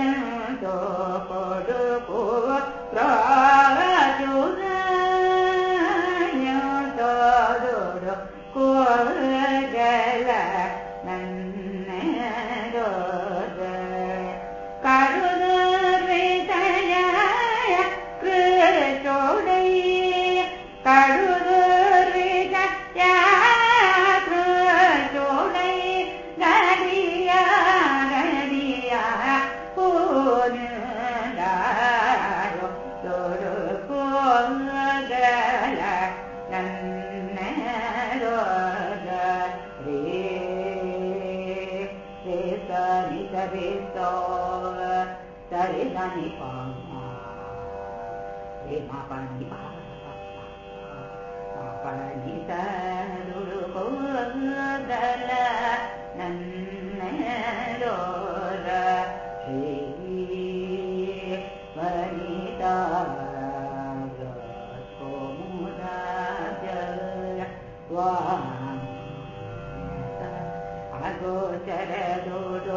ಎಂತೋ ಪಡುಕೋ ಪ್ರಾ Wan Agochara Dodo ला